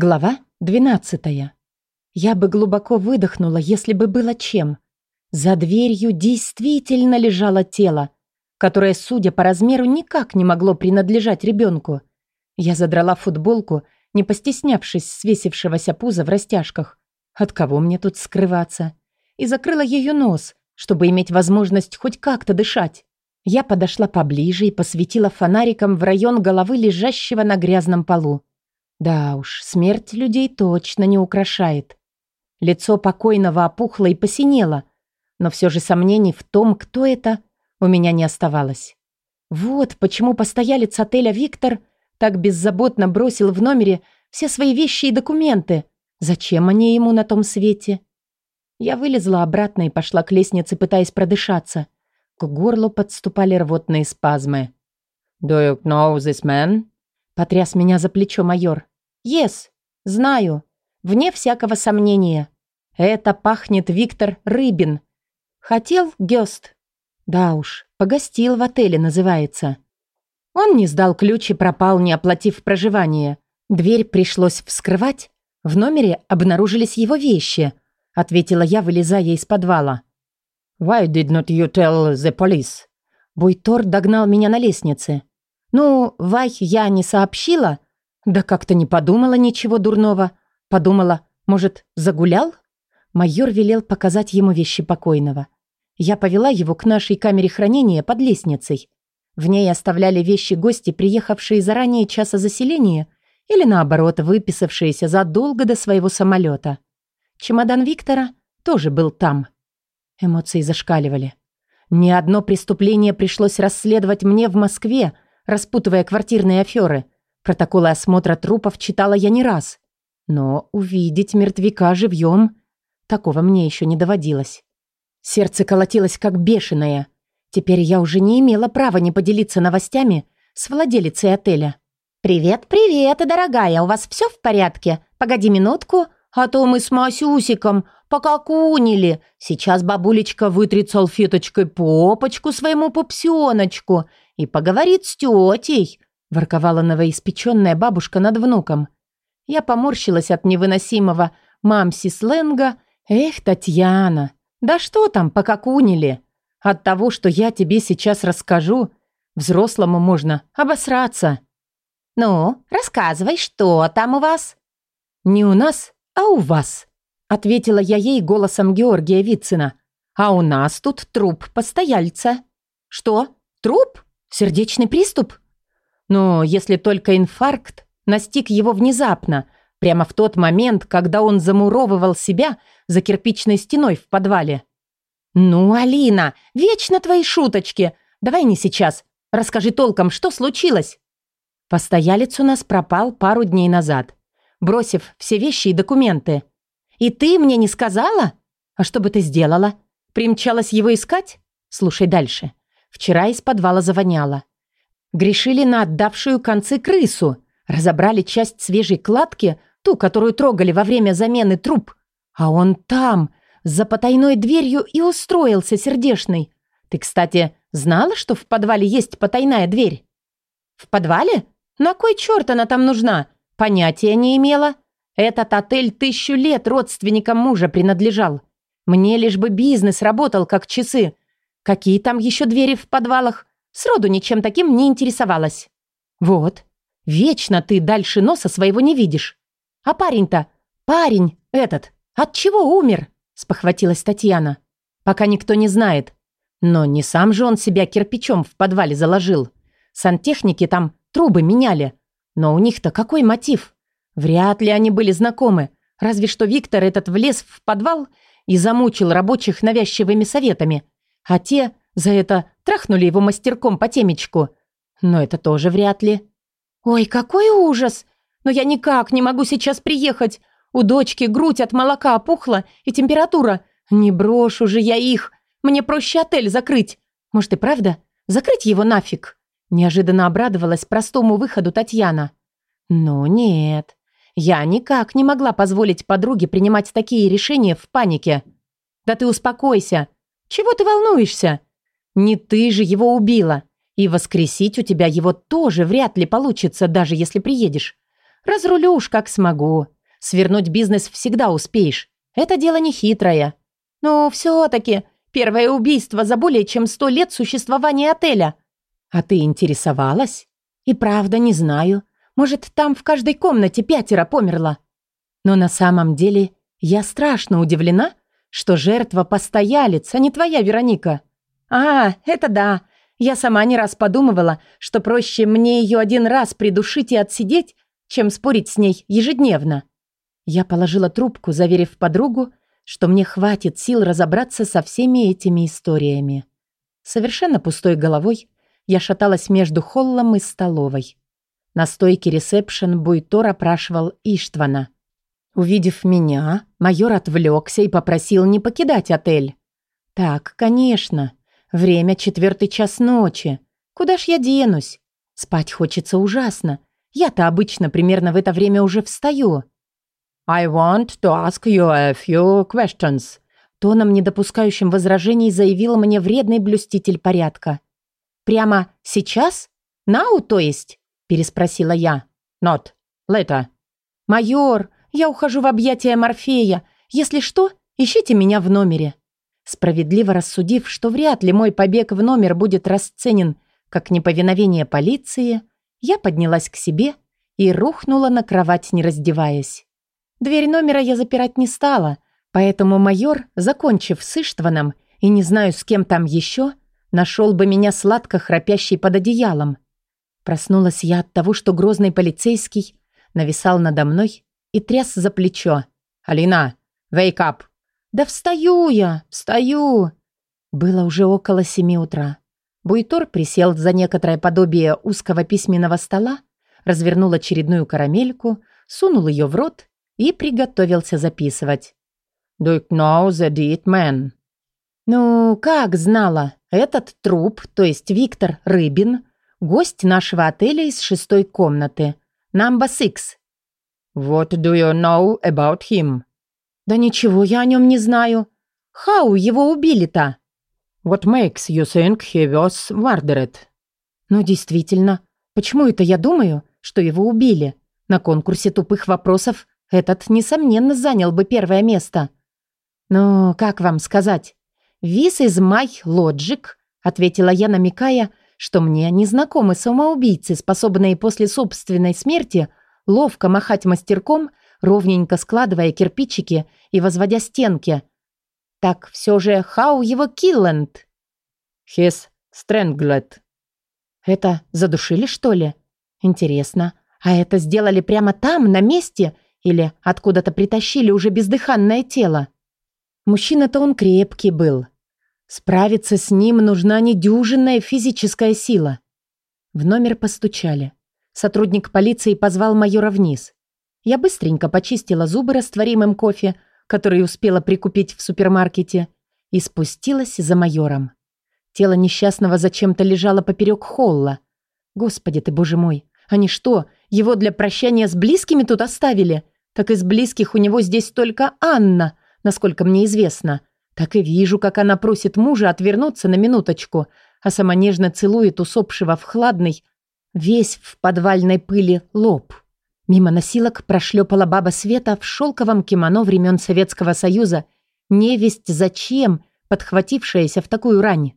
Глава 12. Я бы глубоко выдохнула, если бы было чем. За дверью действительно лежало тело, которое, судя по размеру, никак не могло принадлежать ребенку. Я задрала футболку, не постеснявшись свесившегося пуза в растяжках. От кого мне тут скрываться? И закрыла ее нос, чтобы иметь возможность хоть как-то дышать. Я подошла поближе и посветила фонариком в район головы лежащего на грязном полу. Да уж, смерть людей точно не украшает. Лицо покойного опухло и посинело, но все же сомнений в том, кто это, у меня не оставалось. Вот почему постоялец отеля «Виктор» так беззаботно бросил в номере все свои вещи и документы. Зачем они ему на том свете? Я вылезла обратно и пошла к лестнице, пытаясь продышаться. К горлу подступали рвотные спазмы. «Do you know this man?» Потряс меня за плечо майор. «Yes, знаю. Вне всякого сомнения. Это пахнет Виктор Рыбин. Хотел Гёст. Да уж, погостил в отеле, называется. Он не сдал ключ и пропал, не оплатив проживание. Дверь пришлось вскрывать. В номере обнаружились его вещи, ответила я, вылезая из подвала. «Why did not you tell the police?» Буйтор догнал меня на лестнице. «Ну, Вай я не сообщила?» «Да как-то не подумала ничего дурного. Подумала, может, загулял?» Майор велел показать ему вещи покойного. Я повела его к нашей камере хранения под лестницей. В ней оставляли вещи гости, приехавшие заранее часа заселения или, наоборот, выписавшиеся задолго до своего самолета. Чемодан Виктора тоже был там. Эмоции зашкаливали. Ни одно преступление пришлось расследовать мне в Москве – распутывая квартирные аферы. Протоколы осмотра трупов читала я не раз. Но увидеть мертвяка живьем такого мне еще не доводилось. Сердце колотилось как бешеное. Теперь я уже не имела права не поделиться новостями с владелицей отеля. «Привет, привет, дорогая, у вас все в порядке? Погоди минутку, а то мы с Масюсиком покакунили. Сейчас бабулечка вытрет салфеточкой попочку своему пупсёночку и поговорит с тетей», – ворковала новоиспеченная бабушка над внуком. Я поморщилась от невыносимого мамси-сленга. «Эх, Татьяна, да что там, покакунили? От того, что я тебе сейчас расскажу, взрослому можно обосраться». «Ну, рассказывай, что там у вас?» «Не у нас, а у вас», — ответила я ей голосом Георгия Вицина. «А у нас тут труп постояльца». «Что? Труп?» Сердечный приступ? Но если только инфаркт настиг его внезапно, прямо в тот момент, когда он замуровывал себя за кирпичной стеной в подвале. «Ну, Алина, вечно твои шуточки! Давай не сейчас. Расскажи толком, что случилось?» Постоялец у нас пропал пару дней назад, бросив все вещи и документы. «И ты мне не сказала? А что бы ты сделала? Примчалась его искать? Слушай дальше. Вчера из подвала завоняло. Грешили на отдавшую концы крысу. Разобрали часть свежей кладки, ту, которую трогали во время замены труб. А он там, за потайной дверью и устроился сердешный. Ты, кстати, знала, что в подвале есть потайная дверь? В подвале? На кой черт она там нужна? Понятия не имела. Этот отель тысячу лет родственникам мужа принадлежал. Мне лишь бы бизнес работал как часы, Какие там еще двери в подвалах? Сроду ничем таким не интересовалась. Вот. Вечно ты дальше носа своего не видишь. А парень-то, парень этот, от чего умер? Спохватилась Татьяна. Пока никто не знает. Но не сам же он себя кирпичом в подвале заложил. Сантехники там трубы меняли. Но у них-то какой мотив? Вряд ли они были знакомы. Разве что Виктор этот влез в подвал и замучил рабочих навязчивыми советами – а те за это трахнули его мастерком по темечку. Но это тоже вряд ли. «Ой, какой ужас! Но я никак не могу сейчас приехать. У дочки грудь от молока опухла и температура. Не брошу же я их. Мне проще отель закрыть. Может и правда? Закрыть его нафиг?» Неожиданно обрадовалась простому выходу Татьяна. «Ну нет, я никак не могла позволить подруге принимать такие решения в панике. Да ты успокойся. Чего ты волнуешься? Не ты же его убила. И воскресить у тебя его тоже вряд ли получится, даже если приедешь. Разрулю уж как смогу. Свернуть бизнес всегда успеешь. Это дело не хитрое. Но все-таки первое убийство за более чем сто лет существования отеля. А ты интересовалась? И правда не знаю. Может, там в каждой комнате пятеро померло. Но на самом деле я страшно удивлена, что жертва постоялец, а не твоя Вероника. А, это да. Я сама не раз подумывала, что проще мне ее один раз придушить и отсидеть, чем спорить с ней ежедневно. Я положила трубку, заверив подругу, что мне хватит сил разобраться со всеми этими историями. Совершенно пустой головой я шаталась между холлом и столовой. На стойке ресепшн Буйтор опрашивал Иштвана. Увидев меня, майор отвлекся и попросил не покидать отель. «Так, конечно. Время четвертый час ночи. Куда ж я денусь? Спать хочется ужасно. Я-то обычно примерно в это время уже встаю». «I want to ask you a few questions», тоном, не допускающим возражений, заявил мне вредный блюститель порядка. «Прямо сейчас? Нау, то есть?» – переспросила я. «Not. Later». «Майор, я ухожу в объятия Морфея. Если что, ищите меня в номере». Справедливо рассудив, что вряд ли мой побег в номер будет расценен как неповиновение полиции, я поднялась к себе и рухнула на кровать, не раздеваясь. Дверь номера я запирать не стала, поэтому майор, закончив с Иштваном и не знаю с кем там еще, нашел бы меня сладко храпящей под одеялом. Проснулась я от того, что грозный полицейский нависал надо мной и тряс за плечо. «Алина, wake up!» «Да встаю я, встаю!» Было уже около семи утра. Буйтор присел за некоторое подобие узкого письменного стола, развернул очередную карамельку, сунул ее в рот и приготовился записывать. «Do you know the dead man?» «Ну, как знала, этот труп, то есть Виктор Рыбин, гость нашего отеля из шестой комнаты, number six». «What do you know about him?» «Да ничего я о нем не знаю. Хау его убили-то?» «What makes you think he was murdered?» «Ну, действительно, почему это я думаю, что его убили? На конкурсе тупых вопросов этот, несомненно, занял бы первое место. «Ну, как вам сказать? Вис из my logic», — ответила я, намекая, что мне незнакомы самоубийцы, способные после собственной смерти ловко махать мастерком, ровненько складывая кирпичики и возводя стенки. Так все же хау его килленд? His strangled. Это задушили, что ли? Интересно, а это сделали прямо там, на месте — или откуда-то притащили уже бездыханное тело. Мужчина-то он крепкий был. Справиться с ним нужна недюжинная физическая сила. В номер постучали. Сотрудник полиции позвал майора вниз. Я быстренько почистила зубы растворимым кофе, который успела прикупить в супермаркете, и спустилась за майором. Тело несчастного зачем-то лежало поперек холла. Господи ты, боже мой, они что, его для прощания с близкими тут оставили? Так из близких у него здесь только Анна, насколько мне известно. Так и вижу, как она просит мужа отвернуться на минуточку, а сама нежно целует усопшего в хладный, весь в подвальной пыли, лоб. Мимо носилок прошлепала баба Света в шелковом кимоно времен Советского Союза, невесть зачем, подхватившаяся в такую рань.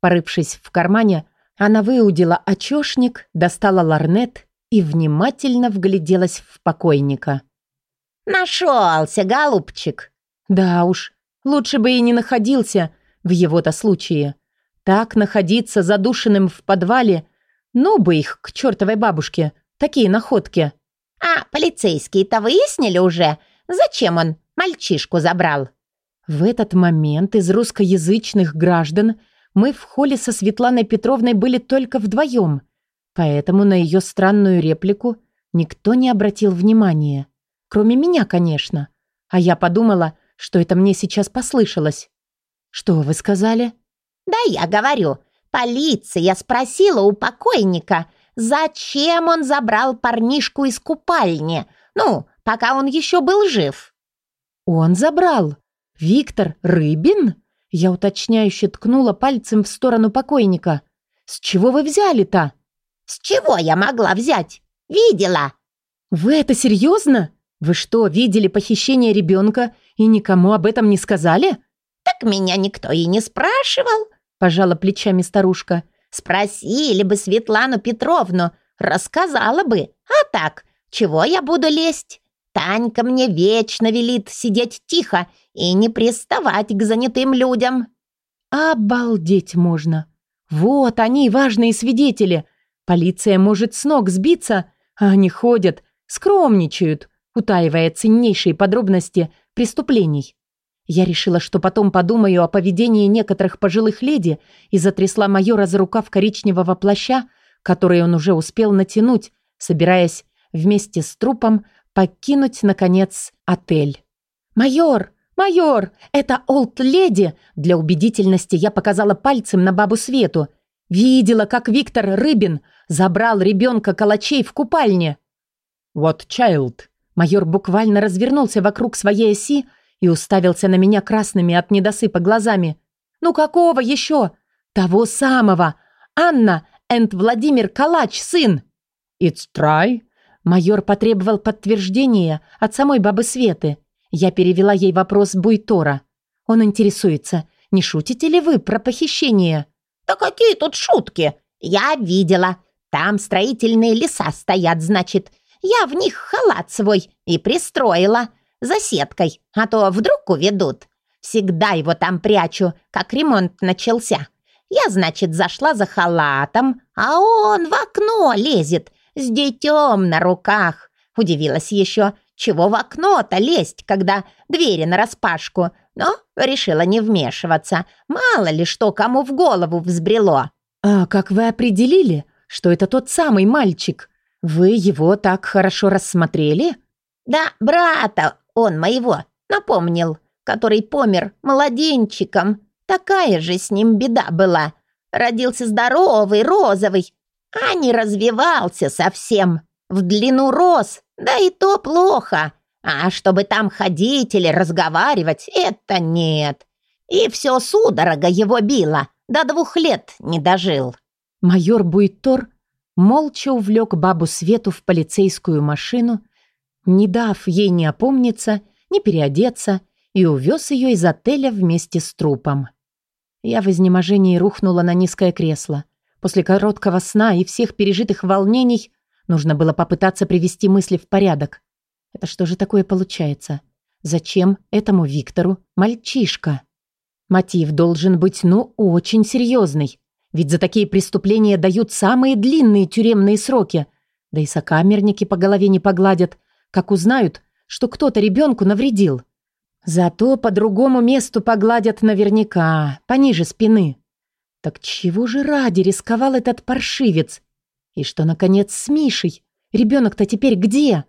Порывшись в кармане, она выудила очешник, достала ларнет и внимательно вгляделась в покойника. «Нашелся, голубчик!» «Да уж, лучше бы и не находился в его-то случае. Так находиться задушенным в подвале, ну бы их к чертовой бабушке, такие находки». «А полицейские-то выяснили уже, зачем он мальчишку забрал?» В этот момент из русскоязычных граждан – мы в холле со Светланой Петровной были только вдвоем, поэтому на ее странную реплику никто не обратил внимания. Кроме меня, конечно. А я подумала, что это мне сейчас послышалось. «Что вы сказали?» «Да я говорю, полиция спросила у покойника, зачем он забрал парнишку из купальни, ну, пока он еще был жив». «Он забрал? Виктор Рыбин?» Я уточняюще ткнула пальцем в сторону покойника. «С чего вы взяли-то?» «С чего я могла взять? Видела?» «Вы это серьезно? Вы что, видели похищение ребенка и никому об этом не сказали?» «Так меня никто и не спрашивал», – пожала плечами старушка. «Спросили бы Светлану Петровну, рассказала бы. А так, чего я буду лезть? Танька мне вечно велит сидеть тихо и не приставать к занятым людям». «Обалдеть можно! Вот они, важные свидетели. Полиция может с ног сбиться, а они ходят, скромничают, утаивая ценнейшие подробности преступлений. Я решила, что потом подумаю о поведении некоторых пожилых леди и затрясла майора за рукав коричневого плаща, который он уже успел натянуть, собираясь вместе с трупом покинуть, наконец, отель. «Майор! Майор! Это олд-леди!» Для убедительности я показала пальцем на бабу Свету. Видела, как Виктор Рыбин забрал ребенка калачей в купальне. «What child?» Майор буквально развернулся вокруг своей оси и уставился на меня красными от недосыпа глазами. «Ну какого еще? Того самого! Анна энд Владимир Калач, сын!» «It's try?» Майор потребовал подтверждения от самой бабы Светы. Я перевела ей вопрос Буйтора. Он интересуется, не шутите ли вы про похищение? «Да какие тут шутки? Я видела. Там строительные леса стоят, значит. Я в них халат свой и пристроила. За сеткой, а то вдруг уведут. Всегда его там прячу, как ремонт начался. Я, значит, зашла за халатом, а он в окно лезет, с детем на руках. Удивилась еще, чего в окно-то лезть, когда двери нараспашку. Но решила не вмешиваться. Мало ли что кому в голову взбрело. «А как вы определили, что это тот самый мальчик? Вы его так хорошо рассмотрели?» «Да, брата он моего напомнил, который помер младенчиком. Такая же с ним беда была. Родился здоровый, розовый, а не развивался совсем. В длину рос, да и то плохо. А чтобы там ходить или разговаривать, это нет. И все судорога его било, до двух лет не дожил. Майор Буйтор молча увлек бабу Свету в полицейскую машину, не дав ей ни опомниться, ни переодеться, и увез ее из отеля вместе с трупом. Я в изнеможении рухнула на низкое кресло. После короткого сна и всех пережитых волнений нужно было попытаться привести мысли в порядок. Это что же такое получается? Зачем этому Виктору мальчишка? Мотив должен быть, ну, очень серьезный. Ведь за такие преступления дают самые длинные тюремные сроки. Да и сокамерники по голове не погладят, как узнают, что кто-то ребенку навредил. Зато по другому месту погладят наверняка, пониже спины. Так чего же ради рисковал этот паршивец? И что, наконец, с Мишей? Ребенок-то теперь где?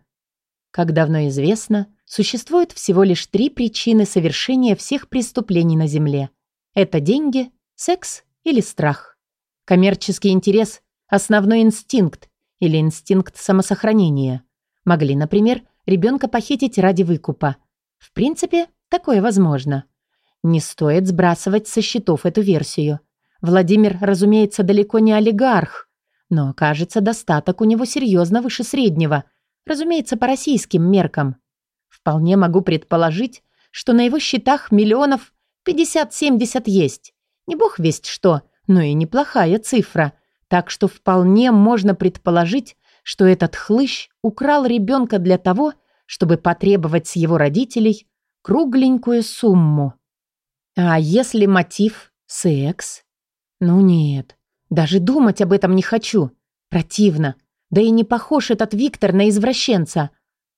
Как давно известно, существует всего лишь три причины совершения всех преступлений на Земле. Это деньги, секс или страх. Коммерческий интерес – основной инстинкт или инстинкт самосохранения. Могли, например, ребенка похитить ради выкупа. В принципе, такое возможно. Не стоит сбрасывать со счетов эту версию – Владимир, разумеется, далеко не олигарх, но, кажется, достаток у него серьезно выше среднего, разумеется, по российским меркам. Вполне могу предположить, что на его счетах миллионов 50-70 есть. Не бог весть что, но и неплохая цифра. Так что вполне можно предположить, что этот хлыщ украл ребенка для того, чтобы потребовать с его родителей кругленькую сумму. А если мотив – секс? Ну нет, даже думать об этом не хочу. Противно. Да и не похож этот Виктор на извращенца.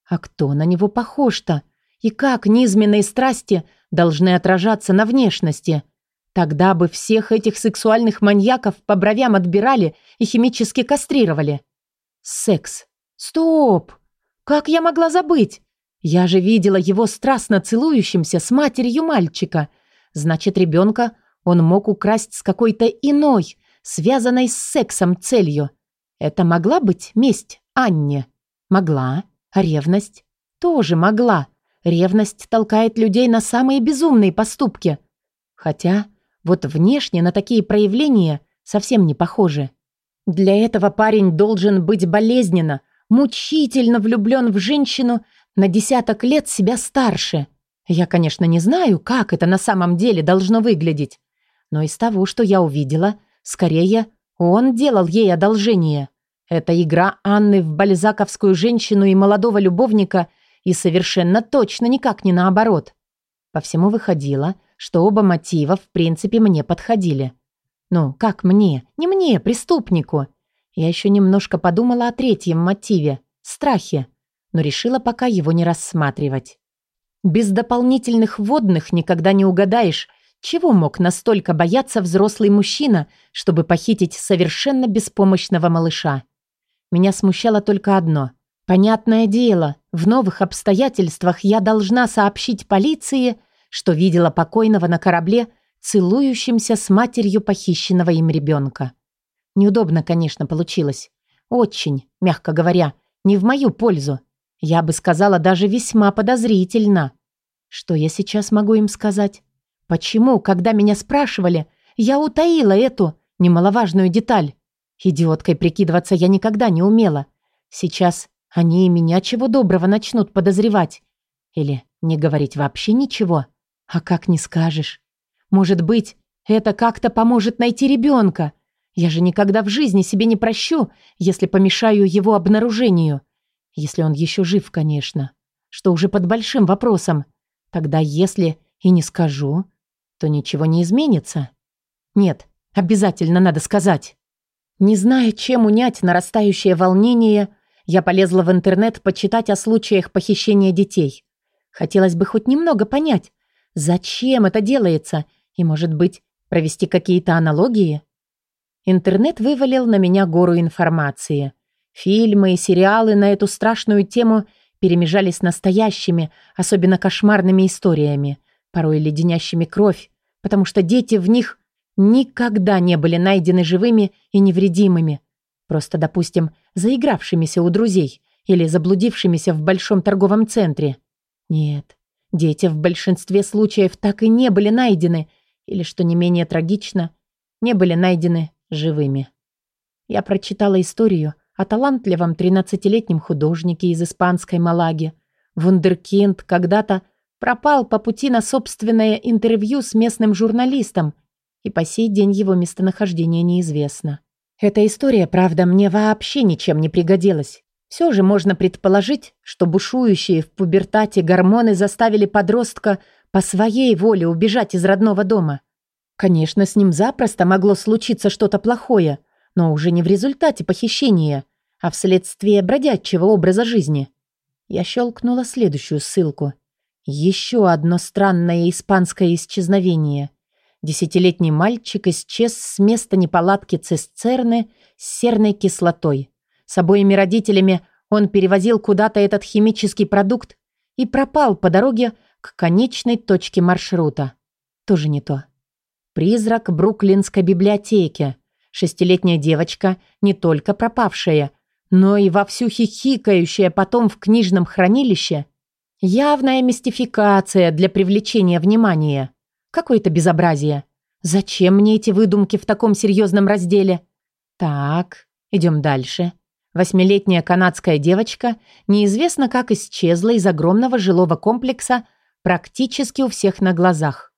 А кто на него похож-то? И как низменные страсти должны отражаться на внешности? Тогда бы всех этих сексуальных маньяков по бровям отбирали и химически кастрировали. Секс. Стоп! Как я могла забыть? Я же видела его страстно целующимся с матерью мальчика. Значит, ребенка он мог украсть с какой-то иной, связанной с сексом целью. Это могла быть месть Анне? Могла. Ревность? Тоже могла. Ревность толкает людей на самые безумные поступки. Хотя вот внешне на такие проявления совсем не похожи. Для этого парень должен быть болезненно, мучительно влюблен в женщину на десяток лет себя старше. Я, конечно, не знаю, как это на самом деле должно выглядеть, но из того, что я увидела, скорее, он делал ей одолжение. Это игра Анны в бальзаковскую женщину и молодого любовника, и совершенно точно никак не наоборот. По всему выходило, что оба мотива в принципе мне подходили. Ну, как мне? Не мне, преступнику. Я еще немножко подумала о третьем мотиве – страхе, но решила пока его не рассматривать. Без дополнительных водных никогда не угадаешь, чего мог настолько бояться взрослый мужчина, чтобы похитить совершенно беспомощного малыша. Меня смущало только одно. Понятное дело, в новых обстоятельствах я должна сообщить полиции, что видела покойного на корабле, целующимся с матерью похищенного им ребенка. Неудобно, конечно, получилось. Очень, мягко говоря, не в мою пользу. Я бы сказала, даже весьма подозрительно. Что я сейчас могу им сказать? Почему, когда меня спрашивали, я утаила эту немаловажную деталь? Идиоткой прикидываться я никогда не умела. Сейчас они и меня чего доброго начнут подозревать. Или не говорить вообще ничего. А как не скажешь? Может быть, это как-то поможет найти ребенка. Я же никогда в жизни себе не прощу, если помешаю его обнаружению. Если он еще жив, конечно. Что уже под большим вопросом. Тогда если и не скажу, то ничего не изменится. Нет, обязательно надо сказать. Не зная, чем унять нарастающее волнение, я полезла в интернет почитать о случаях похищения детей. Хотелось бы хоть немного понять, зачем это делается, и, может быть, провести какие-то аналогии. Интернет вывалил на меня гору информации. Фильмы и сериалы на эту страшную тему перемежались настоящими, особенно кошмарными историями, порой леденящими кровь, потому что дети в них никогда не были найдены живыми и невредимыми, просто, допустим, заигравшимися у друзей или заблудившимися в большом торговом центре. Нет, дети в большинстве случаев так и не были найдены, или, что не менее трагично, не были найдены живыми. Я прочитала историю о талантливом 13-летнем художнике из испанской Малаги. Вундеркинд когда-то пропал по пути на собственное интервью с местным журналистом, и по сей день его местонахождение неизвестно. Эта история, правда, мне вообще ничем не пригодилась. Все же можно предположить, что бушующие в пубертате гормоны заставили подростка по своей воле убежать из родного дома. Конечно, с ним запросто могло случиться что-то плохое, но уже не в результате похищения, а вследствие бродячего образа жизни. Я щелкнула следующую ссылку. Еще одно странное испанское исчезновение. Десятилетний мальчик исчез с места неполадки цистерны с серной кислотой. С обоими родителями он перевозил куда-то этот химический продукт и пропал по дороге к конечной точке маршрута. Тоже не то. Призрак Бруклинской библиотеки. Шестилетняя девочка, не только пропавшая, но и вовсю хихикающая потом в книжном хранилище. Явная мистификация для привлечения внимания. Какое-то безобразие. Зачем мне эти выдумки в таком серьезном разделе? Так, идем дальше. Восьмилетняя канадская девочка неизвестно как исчезла из огромного жилого комплекса практически у всех на глазах.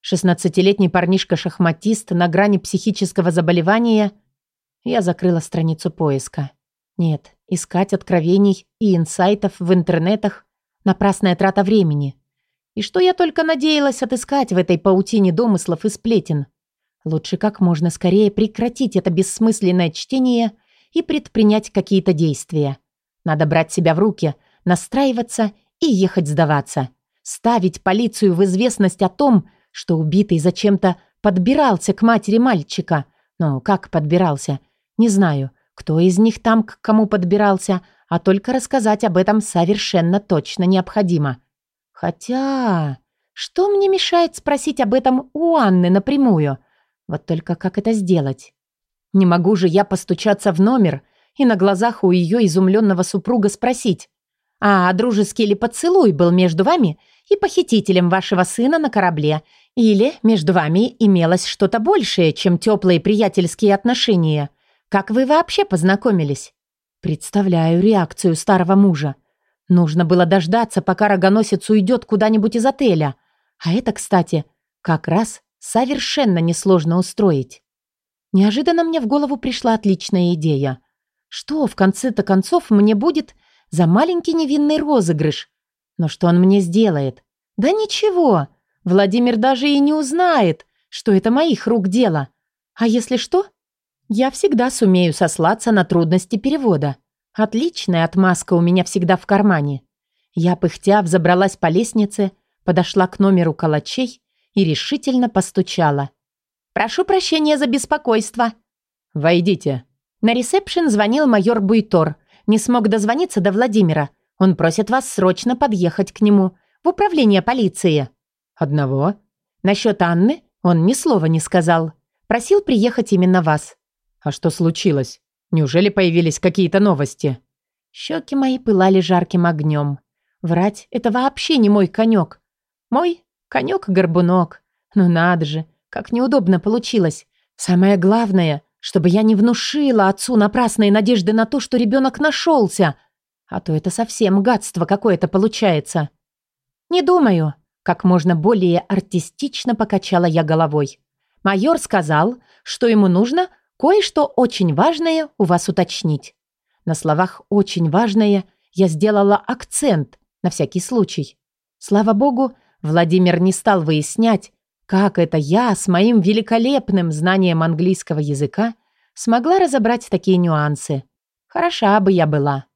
Шестнадцатилетний парнишка-шахматист на грани психического заболевания. Я закрыла страницу поиска. Нет, искать откровений и инсайтов в интернетах – напрасная трата времени. И что я только надеялась отыскать в этой паутине домыслов и сплетен. Лучше как можно скорее прекратить это бессмысленное чтение и предпринять какие-то действия. Надо брать себя в руки, настраиваться и ехать сдаваться. Ставить полицию в известность о том, что убитый зачем-то подбирался к матери мальчика. Но как подбирался? Не знаю, кто из них там к кому подбирался, а только рассказать об этом совершенно точно необходимо. Хотя, что мне мешает спросить об этом у Анны напрямую? Вот только как это сделать? Не могу же я постучаться в номер и на глазах у ее изумленного супруга спросить, а дружеский ли поцелуй был между вами и похитителем вашего сына на корабле, или между вами имелось что-то большее, чем теплые приятельские отношения? Как вы вообще познакомились? Представляю реакцию старого мужа. Нужно было дождаться, пока рогоносец уйдет куда-нибудь из отеля. А это, кстати, как раз совершенно несложно устроить. Неожиданно мне в голову пришла отличная идея. Что, в конце-то концов, мне будет за маленький невинный розыгрыш? Но что он мне сделает? Да ничего. Владимир даже и не узнает, что это моих рук дело. А если что, я всегда сумею сослаться на трудности перевода. Отличная отмазка у меня всегда в кармане. Я, пыхтя, взобралась по лестнице, подошла к номеру калачей и решительно постучала. «Прошу прощения за беспокойство». «Войдите». На ресепшн звонил майор Буйтор. Не смог дозвониться до Владимира. Он просит вас срочно подъехать к нему в управление полиции. «Одного?» Насчет Анны он ни слова не сказал. Просил приехать именно вас. «А что случилось? Неужели появились какие-то новости?» Щеки мои пылали жарким огнем. Врать — это вообще не мой конек. Мой конек-горбунок. Ну надо же, как неудобно получилось. Самое главное, чтобы я не внушила отцу напрасные надежды на то, что ребенок нашелся. А то это совсем гадство какое-то получается. Не думаю. Как можно более артистично покачала я головой. Майор сказал, что ему нужно кое-что очень важное у вас уточнить. На словах «очень важное» я сделала акцент, на всякий случай. Слава богу, Владимир не стал выяснять, как это я с моим великолепным знанием английского языка смогла разобрать такие нюансы. Хороша бы я была.